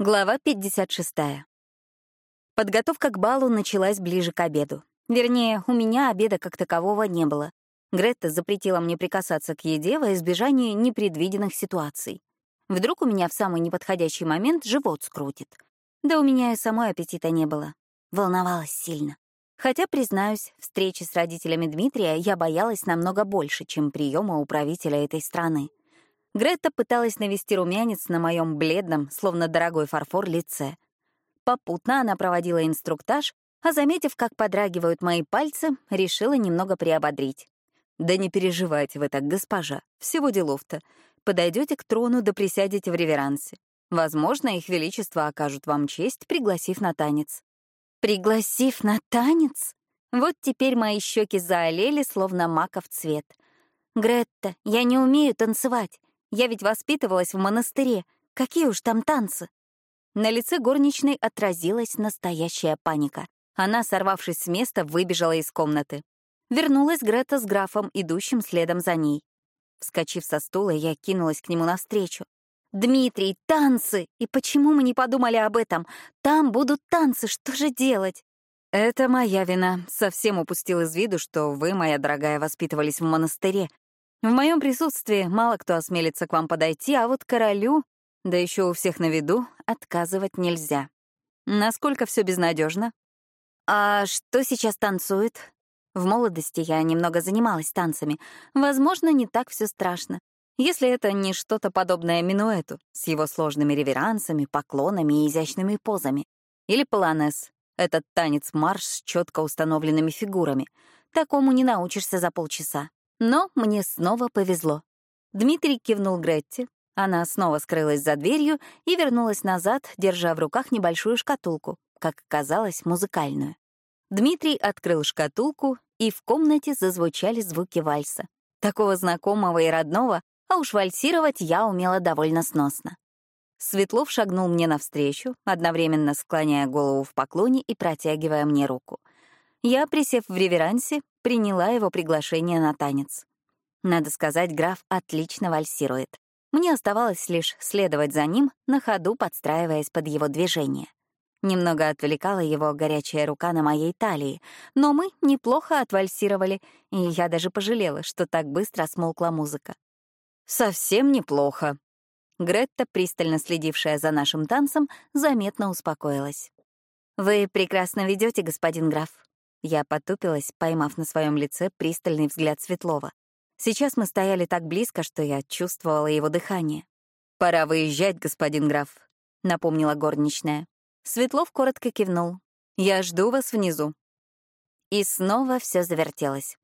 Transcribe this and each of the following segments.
Глава 56. Подготовка к балу началась ближе к обеду. Вернее, у меня обеда как такового не было. Гретта запретила мне прикасаться к еде во избежание непредвиденных ситуаций. Вдруг у меня в самый неподходящий момент живот скрутит. Да у меня и самой аппетита не было. Волновалась сильно. Хотя, признаюсь, встречи с родителями Дмитрия я боялась намного больше, чем приема управителя этой страны. Грета пыталась навести румянец на моем бледном, словно дорогой фарфор, лице. Попутно она проводила инструктаж, а, заметив, как подрагивают мои пальцы, решила немного приободрить. «Да не переживайте вы так, госпожа, всего делов-то. Подойдете к трону да присядете в реверансе. Возможно, их величество окажут вам честь, пригласив на танец». «Пригласив на танец?» Вот теперь мои щеки заолели, словно маков цвет. «Гретта, я не умею танцевать. Я ведь воспитывалась в монастыре. Какие уж там танцы? На лице горничной отразилась настоящая паника. Она, сорвавшись с места, выбежала из комнаты. Вернулась Грета с графом, идущим следом за ней. Вскочив со стула, я кинулась к нему навстречу. «Дмитрий, танцы! И почему мы не подумали об этом? Там будут танцы, что же делать?» «Это моя вина. Совсем упустил из виду, что вы, моя дорогая, воспитывались в монастыре. В моем присутствии мало кто осмелится к вам подойти, а вот королю, да еще у всех на виду, отказывать нельзя. Насколько все безнадежно? А что сейчас танцует? В молодости я немного занималась танцами. Возможно, не так все страшно. Если это не что-то подобное минуэту, с его сложными реверансами, поклонами и изящными позами. Или полонез, этот танец-марш с четко установленными фигурами. Такому не научишься за полчаса. Но мне снова повезло. Дмитрий кивнул Гретте, она снова скрылась за дверью и вернулась назад, держа в руках небольшую шкатулку, как казалось, музыкальную. Дмитрий открыл шкатулку, и в комнате зазвучали звуки вальса. Такого знакомого и родного, а уж вальсировать я умела довольно сносно. Светлов шагнул мне навстречу, одновременно склоняя голову в поклоне и протягивая мне руку. Я, присев в реверансе, приняла его приглашение на танец. Надо сказать, граф отлично вальсирует. Мне оставалось лишь следовать за ним, на ходу подстраиваясь под его движение. Немного отвлекала его горячая рука на моей талии, но мы неплохо отвальсировали, и я даже пожалела, что так быстро смолкла музыка. «Совсем неплохо». Гретта, пристально следившая за нашим танцем, заметно успокоилась. «Вы прекрасно ведете, господин граф», я потупилась, поймав на своем лице пристальный взгляд Светлова. Сейчас мы стояли так близко, что я чувствовала его дыхание. «Пора выезжать, господин граф», — напомнила горничная. Светлов коротко кивнул. «Я жду вас внизу». И снова все завертелось.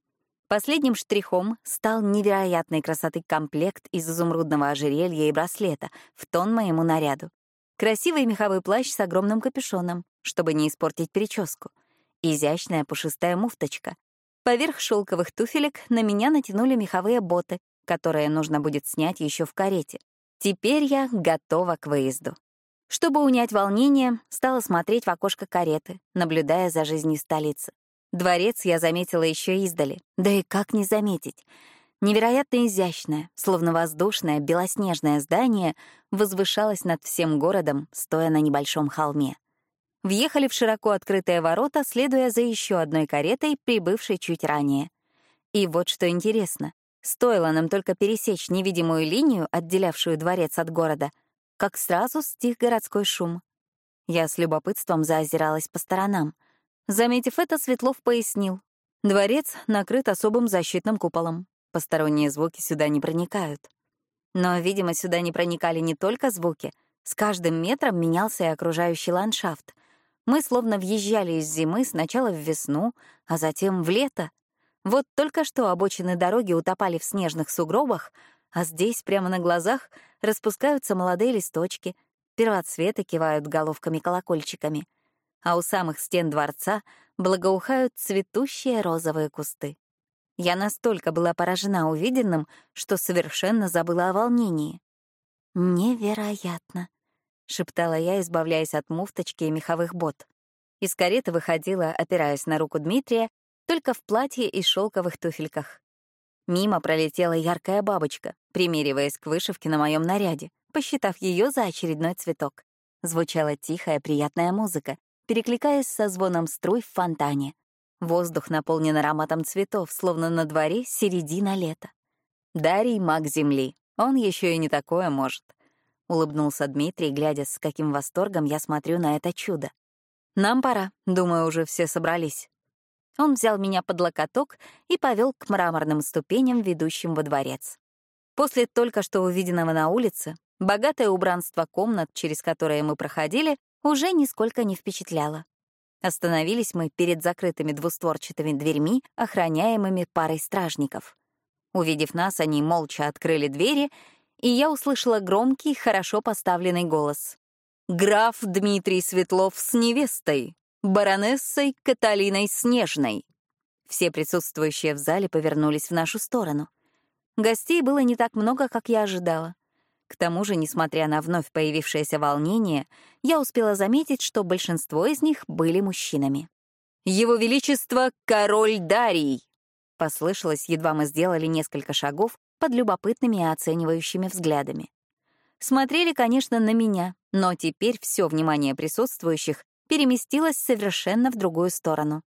Последним штрихом стал невероятной красоты комплект из изумрудного ожерелья и браслета в тон моему наряду. Красивый меховой плащ с огромным капюшоном, чтобы не испортить прическу — изящная пушистая муфточка. Поверх шелковых туфелек на меня натянули меховые боты, которые нужно будет снять еще в карете. Теперь я готова к выезду. Чтобы унять волнение, стала смотреть в окошко кареты, наблюдая за жизнью столицы. Дворец я заметила еще издали. Да и как не заметить? Невероятно изящное, словно воздушное, белоснежное здание возвышалось над всем городом, стоя на небольшом холме въехали в широко открытые ворота, следуя за еще одной каретой, прибывшей чуть ранее. И вот что интересно. Стоило нам только пересечь невидимую линию, отделявшую дворец от города, как сразу стих городской шум. Я с любопытством заозиралась по сторонам. Заметив это, Светлов пояснил. Дворец накрыт особым защитным куполом. Посторонние звуки сюда не проникают. Но, видимо, сюда не проникали не только звуки. С каждым метром менялся и окружающий ландшафт — мы словно въезжали из зимы сначала в весну, а затем в лето. Вот только что обочины дороги утопали в снежных сугробах, а здесь, прямо на глазах, распускаются молодые листочки, первоцветы кивают головками-колокольчиками, а у самых стен дворца благоухают цветущие розовые кусты. Я настолько была поражена увиденным, что совершенно забыла о волнении. Невероятно. — шептала я, избавляясь от муфточки и меховых бот. Из кареты выходила, опираясь на руку Дмитрия, только в платье и шелковых туфельках. Мимо пролетела яркая бабочка, примериваясь к вышивке на моем наряде, посчитав ее за очередной цветок. Звучала тихая, приятная музыка, перекликаясь со звоном струй в фонтане. Воздух наполнен ароматом цветов, словно на дворе середина лета. Дарий — маг земли. Он еще и не такое может. Улыбнулся Дмитрий, глядя, с каким восторгом я смотрю на это чудо. «Нам пора. Думаю, уже все собрались». Он взял меня под локоток и повел к мраморным ступеням, ведущим во дворец. После только что увиденного на улице, богатое убранство комнат, через которые мы проходили, уже нисколько не впечатляло. Остановились мы перед закрытыми двустворчатыми дверьми, охраняемыми парой стражников. Увидев нас, они молча открыли двери, и я услышала громкий, хорошо поставленный голос. «Граф Дмитрий Светлов с невестой, баронессой Каталиной Снежной». Все присутствующие в зале повернулись в нашу сторону. Гостей было не так много, как я ожидала. К тому же, несмотря на вновь появившееся волнение, я успела заметить, что большинство из них были мужчинами. «Его Величество — король Дарий!» Послышалось, едва мы сделали несколько шагов под любопытными и оценивающими взглядами. Смотрели, конечно, на меня, но теперь все внимание присутствующих переместилось совершенно в другую сторону.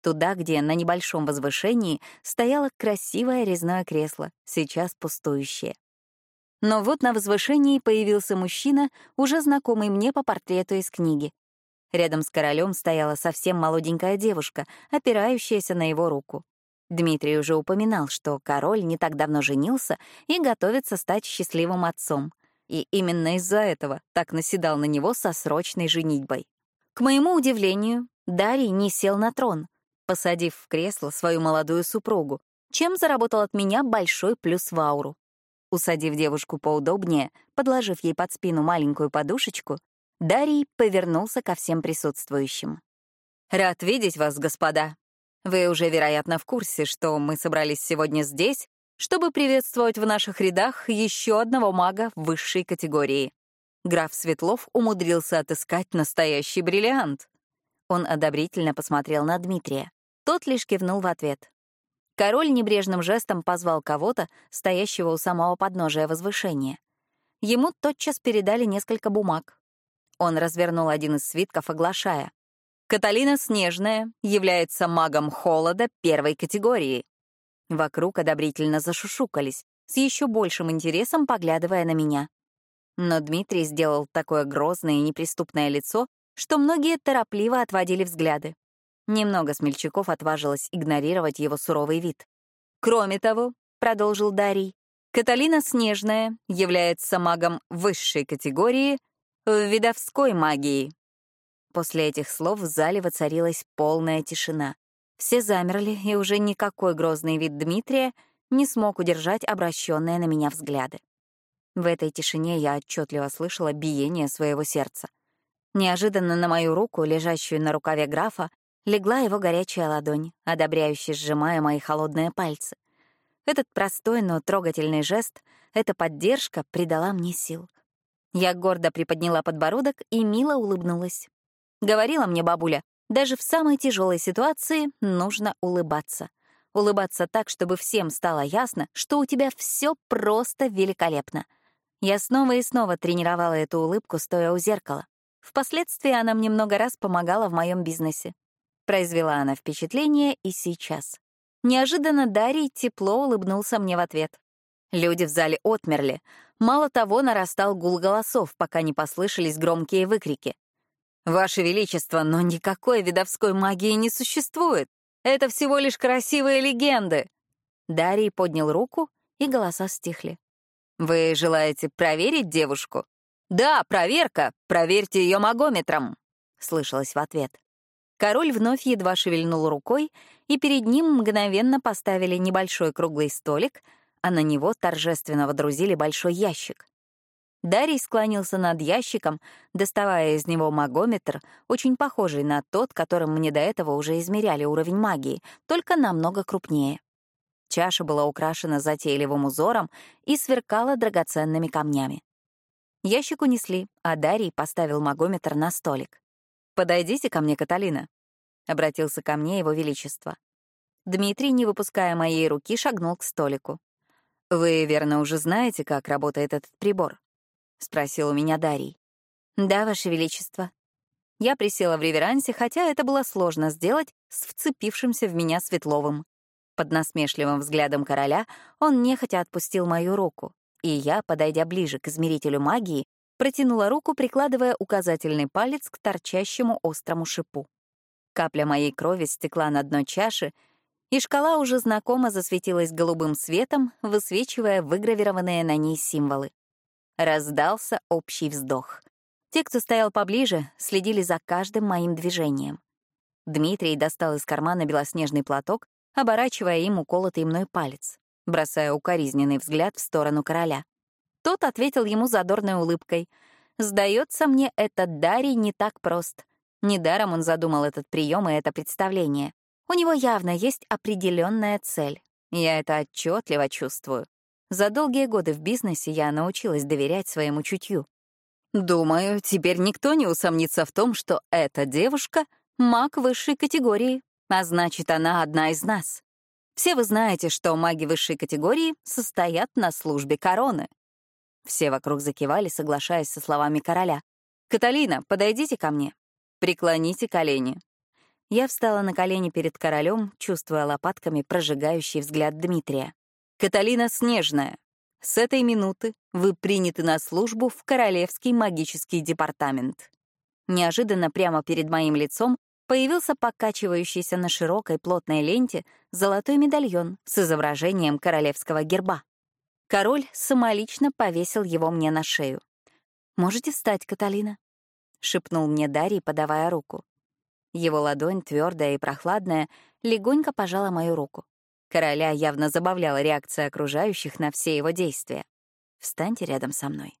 Туда, где на небольшом возвышении стояло красивое резное кресло, сейчас пустующее. Но вот на возвышении появился мужчина, уже знакомый мне по портрету из книги. Рядом с королем стояла совсем молоденькая девушка, опирающаяся на его руку. Дмитрий уже упоминал, что король не так давно женился и готовится стать счастливым отцом. И именно из-за этого так наседал на него со срочной женитьбой. К моему удивлению, Дарий не сел на трон, посадив в кресло свою молодую супругу, чем заработал от меня большой плюс в ауру. Усадив девушку поудобнее, подложив ей под спину маленькую подушечку, Дарий повернулся ко всем присутствующим. «Рад видеть вас, господа. Вы уже, вероятно, в курсе, что мы собрались сегодня здесь, чтобы приветствовать в наших рядах еще одного мага высшей категории. Граф Светлов умудрился отыскать настоящий бриллиант». Он одобрительно посмотрел на Дмитрия. Тот лишь кивнул в ответ. Король небрежным жестом позвал кого-то, стоящего у самого подножия возвышения. Ему тотчас передали несколько бумаг. Он развернул один из свитков, оглашая. «Каталина Снежная является магом холода первой категории». Вокруг одобрительно зашушукались, с еще большим интересом поглядывая на меня. Но Дмитрий сделал такое грозное и неприступное лицо, что многие торопливо отводили взгляды. Немного смельчаков отважилось игнорировать его суровый вид. «Кроме того», — продолжил Дарий, «Каталина Снежная является магом высшей категории в видовской магии». После этих слов в зале воцарилась полная тишина. Все замерли, и уже никакой грозный вид Дмитрия не смог удержать обращенные на меня взгляды. В этой тишине я отчетливо слышала биение своего сердца. Неожиданно на мою руку, лежащую на рукаве графа, легла его горячая ладонь, одобряюще сжимая мои холодные пальцы. Этот простой, но трогательный жест, эта поддержка придала мне сил. Я гордо приподняла подбородок и мило улыбнулась. Говорила мне бабуля, даже в самой тяжелой ситуации нужно улыбаться. Улыбаться так, чтобы всем стало ясно, что у тебя все просто великолепно. Я снова и снова тренировала эту улыбку, стоя у зеркала. Впоследствии она мне много раз помогала в моем бизнесе. Произвела она впечатление и сейчас. Неожиданно Дарий тепло улыбнулся мне в ответ. Люди в зале отмерли. Мало того, нарастал гул голосов, пока не послышались громкие выкрики. «Ваше Величество, но никакой видовской магии не существует. Это всего лишь красивые легенды!» Дарий поднял руку, и голоса стихли. «Вы желаете проверить девушку?» «Да, проверка. Проверьте ее магометром», — слышалось в ответ. Король вновь едва шевельнул рукой, и перед ним мгновенно поставили небольшой круглый столик, а на него торжественно водрузили большой ящик. Дарий склонился над ящиком, доставая из него магометр, очень похожий на тот, которым мне до этого уже измеряли уровень магии, только намного крупнее. Чаша была украшена затейливым узором и сверкала драгоценными камнями. Ящик унесли, а Дарий поставил магометр на столик. «Подойдите ко мне, Каталина», — обратился ко мне его величество. Дмитрий, не выпуская моей руки, шагнул к столику. «Вы, верно, уже знаете, как работает этот прибор?» — спросил у меня Дарий. «Да, Ваше Величество». Я присела в реверансе, хотя это было сложно сделать с вцепившимся в меня Светловым. Под насмешливым взглядом короля он нехотя отпустил мою руку, и я, подойдя ближе к измерителю магии, протянула руку, прикладывая указательный палец к торчащему острому шипу. Капля моей крови стекла на дно чаши, и шкала уже знакомо засветилась голубым светом, высвечивая выгравированные на ней символы. Раздался общий вздох. Те, кто стоял поближе, следили за каждым моим движением. Дмитрий достал из кармана белоснежный платок, оборачивая им уколотый мной палец, бросая укоризненный взгляд в сторону короля. Тот ответил ему задорной улыбкой. «Сдается мне, этот Дарий не так прост. Недаром он задумал этот прием и это представление. У него явно есть определенная цель. Я это отчетливо чувствую. За долгие годы в бизнесе я научилась доверять своему чутью. Думаю, теперь никто не усомнится в том, что эта девушка — маг высшей категории, а значит, она одна из нас. Все вы знаете, что маги высшей категории состоят на службе короны. Все вокруг закивали, соглашаясь со словами короля. «Каталина, подойдите ко мне. Преклоните колени». Я встала на колени перед королем, чувствуя лопатками прожигающий взгляд Дмитрия. «Каталина Снежная, с этой минуты вы приняты на службу в Королевский магический департамент». Неожиданно прямо перед моим лицом появился покачивающийся на широкой плотной ленте золотой медальон с изображением королевского герба. Король самолично повесил его мне на шею. «Можете встать, Каталина?» — шепнул мне Дарий, подавая руку. Его ладонь, твердая и прохладная, легонько пожала мою руку. Короля явно забавляла реакция окружающих на все его действия. «Встаньте рядом со мной».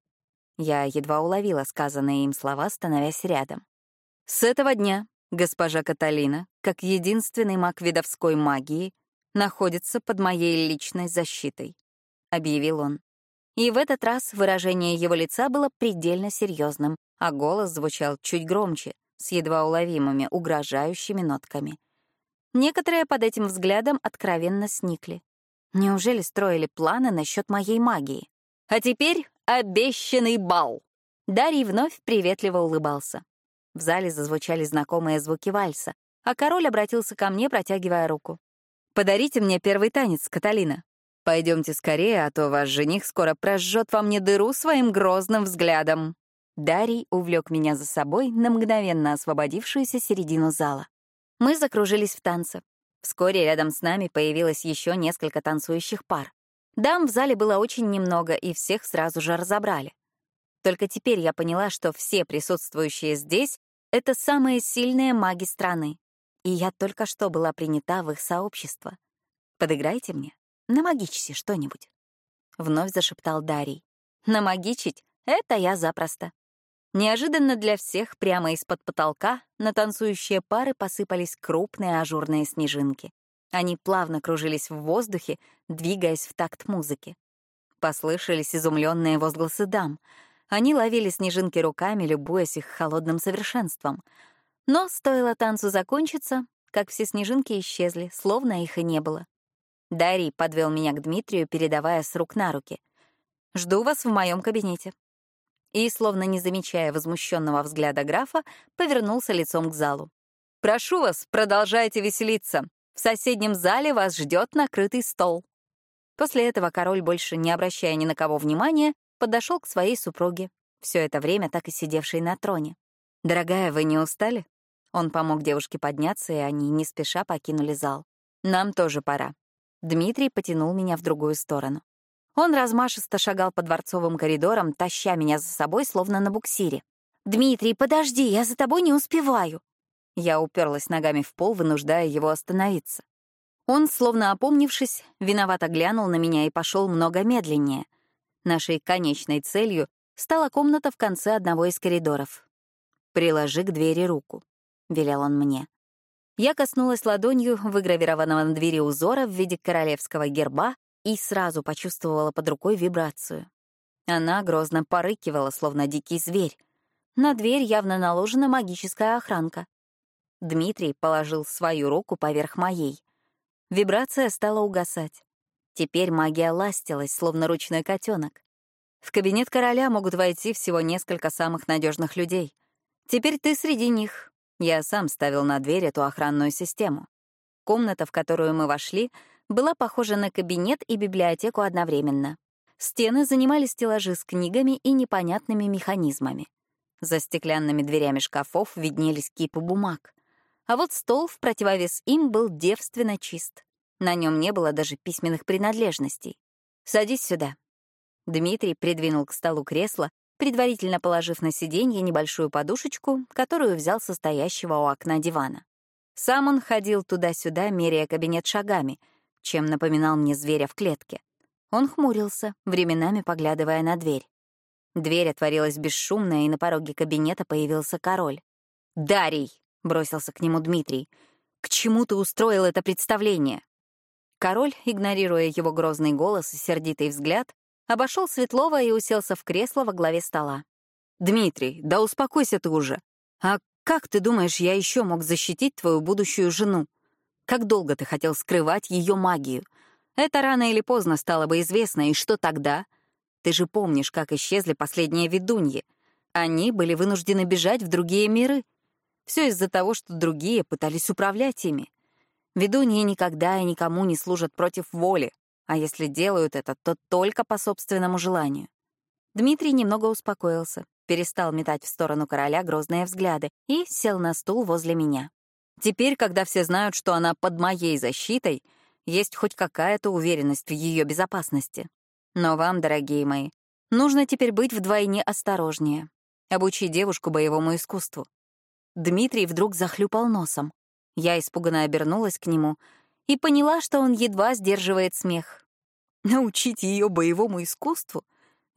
Я едва уловила сказанные им слова, становясь рядом. «С этого дня госпожа Каталина, как единственный маг видовской магии, находится под моей личной защитой. — объявил он. И в этот раз выражение его лица было предельно серьезным, а голос звучал чуть громче, с едва уловимыми, угрожающими нотками. Некоторые под этим взглядом откровенно сникли. Неужели строили планы насчет моей магии? А теперь обещанный бал! Дарий вновь приветливо улыбался. В зале зазвучали знакомые звуки вальса, а король обратился ко мне, протягивая руку. «Подарите мне первый танец, Каталина». Пойдемте скорее, а то ваш жених скоро прожжет во мне дыру своим грозным взглядом. Дарий увлек меня за собой на мгновенно освободившуюся середину зала. Мы закружились в танце. Вскоре рядом с нами появилось еще несколько танцующих пар. Дам в зале было очень немного, и всех сразу же разобрали. Только теперь я поняла, что все присутствующие здесь — это самые сильные маги страны. И я только что была принята в их сообщество. Подыграйте мне. «Намагичься что-нибудь», — вновь зашептал Дарий. «Намагичить — это я запросто». Неожиданно для всех прямо из-под потолка на танцующие пары посыпались крупные ажурные снежинки. Они плавно кружились в воздухе, двигаясь в такт музыки. Послышались изумленные возгласы дам. Они ловили снежинки руками, любуясь их холодным совершенством. Но стоило танцу закончиться, как все снежинки исчезли, словно их и не было. Дарий подвел меня к Дмитрию, передавая с рук на руки. «Жду вас в моем кабинете». И, словно не замечая возмущенного взгляда графа, повернулся лицом к залу. «Прошу вас, продолжайте веселиться. В соседнем зале вас ждет накрытый стол». После этого король, больше не обращая ни на кого внимания, подошел к своей супруге, все это время так и сидевшей на троне. «Дорогая, вы не устали?» Он помог девушке подняться, и они не спеша покинули зал. «Нам тоже пора. Дмитрий потянул меня в другую сторону. Он размашисто шагал по дворцовым коридорам, таща меня за собой, словно на буксире. «Дмитрий, подожди, я за тобой не успеваю!» Я уперлась ногами в пол, вынуждая его остановиться. Он, словно опомнившись, виновато глянул на меня и пошел много медленнее. Нашей конечной целью стала комната в конце одного из коридоров. «Приложи к двери руку», — велел он мне. Я коснулась ладонью выгравированного на двери узора в виде королевского герба и сразу почувствовала под рукой вибрацию. Она грозно порыкивала, словно дикий зверь. На дверь явно наложена магическая охранка. Дмитрий положил свою руку поверх моей. Вибрация стала угасать. Теперь магия ластилась, словно ручной котенок. В кабинет короля могут войти всего несколько самых надежных людей. Теперь ты среди них. Я сам ставил на дверь эту охранную систему. Комната, в которую мы вошли, была похожа на кабинет и библиотеку одновременно. Стены занимали стеллажи с книгами и непонятными механизмами. За стеклянными дверями шкафов виднелись кипы бумаг. А вот стол в противовес им был девственно чист. На нем не было даже письменных принадлежностей. «Садись сюда». Дмитрий придвинул к столу кресло, предварительно положив на сиденье небольшую подушечку, которую взял со стоящего у окна дивана. Сам он ходил туда-сюда, меряя кабинет шагами, чем напоминал мне зверя в клетке. Он хмурился, временами поглядывая на дверь. Дверь отворилась бесшумно, и на пороге кабинета появился король. «Дарий!» — бросился к нему Дмитрий. «К чему ты устроил это представление?» Король, игнорируя его грозный голос и сердитый взгляд, обошел Светлова и уселся в кресло во главе стола. «Дмитрий, да успокойся ты уже. А как ты думаешь, я еще мог защитить твою будущую жену? Как долго ты хотел скрывать ее магию? Это рано или поздно стало бы известно, и что тогда? Ты же помнишь, как исчезли последние ведуньи. Они были вынуждены бежать в другие миры. Все из-за того, что другие пытались управлять ими. Ведуньи никогда и никому не служат против воли, а если делают это, то только по собственному желанию. Дмитрий немного успокоился, перестал метать в сторону короля грозные взгляды и сел на стул возле меня. Теперь, когда все знают, что она под моей защитой, есть хоть какая-то уверенность в ее безопасности. Но вам, дорогие мои, нужно теперь быть вдвойне осторожнее. Обучи девушку боевому искусству. Дмитрий вдруг захлюпал носом. Я испуганно обернулась к нему и поняла, что он едва сдерживает смех. Научить ее боевому искусству?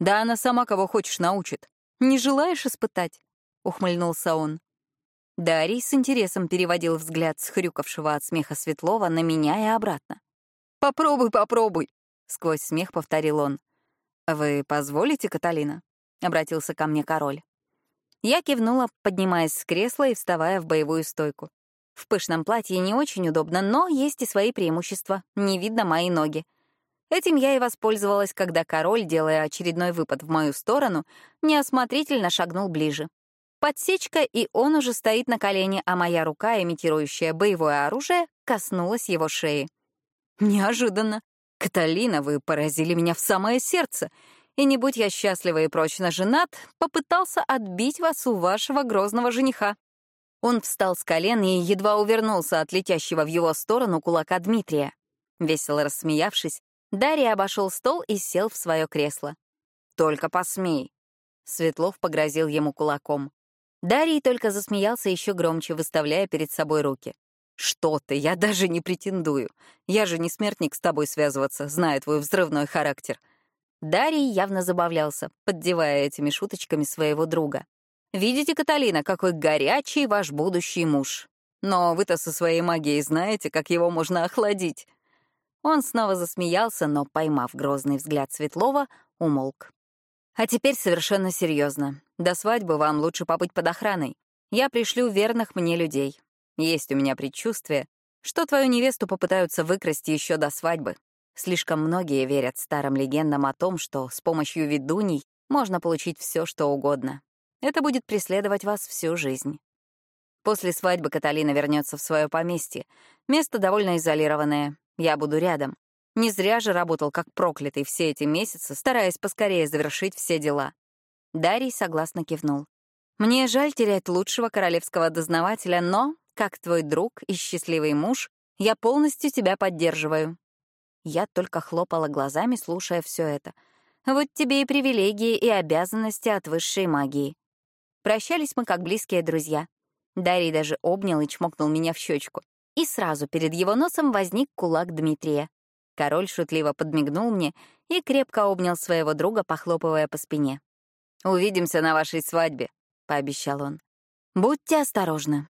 Да она сама кого хочешь научит. Не желаешь испытать? Ухмыльнулся он. Дарий с интересом переводил взгляд с хрюкавшего от смеха Светлова на меня и обратно. «Попробуй, попробуй!» — сквозь смех повторил он. «Вы позволите, Каталина?» — обратился ко мне король. Я кивнула, поднимаясь с кресла и вставая в боевую стойку. В пышном платье не очень удобно, но есть и свои преимущества. Не видно мои ноги. Этим я и воспользовалась, когда король, делая очередной выпад в мою сторону, неосмотрительно шагнул ближе. Подсечка, и он уже стоит на колене, а моя рука, имитирующая боевое оружие, коснулась его шеи. Неожиданно. Каталина, вы поразили меня в самое сердце. И не будь я счастлива и прочно женат, попытался отбить вас у вашего грозного жениха. Он встал с колен и едва увернулся от летящего в его сторону кулака Дмитрия. Весело рассмеявшись, Дарья обошел стол и сел в свое кресло. «Только посмей!» Светлов погрозил ему кулаком. Дарий только засмеялся еще громче, выставляя перед собой руки. «Что ты, я даже не претендую. Я же не смертник с тобой связываться, зная твой взрывной характер». Дарий явно забавлялся, поддевая этими шуточками своего друга. Видите, Каталина, какой горячий ваш будущий муж. Но вы-то со своей магией знаете, как его можно охладить». Он снова засмеялся, но, поймав грозный взгляд Светлова, умолк. «А теперь совершенно серьезно. До свадьбы вам лучше побыть под охраной. Я пришлю верных мне людей. Есть у меня предчувствие, что твою невесту попытаются выкрасть еще до свадьбы. Слишком многие верят старым легендам о том, что с помощью ведуней можно получить все, что угодно. Это будет преследовать вас всю жизнь. После свадьбы Каталина вернется в свое поместье. Место довольно изолированное. Я буду рядом. Не зря же работал как проклятый все эти месяцы, стараясь поскорее завершить все дела. Дарий согласно кивнул. «Мне жаль терять лучшего королевского дознавателя, но, как твой друг и счастливый муж, я полностью тебя поддерживаю». Я только хлопала глазами, слушая все это. Вот тебе и привилегии, и обязанности от высшей магии. Прощались мы как близкие друзья. Дарий даже обнял и чмокнул меня в щечку. И сразу перед его носом возник кулак Дмитрия. Король шутливо подмигнул мне и крепко обнял своего друга, похлопывая по спине. «Увидимся на вашей свадьбе», — пообещал он. «Будьте осторожны»,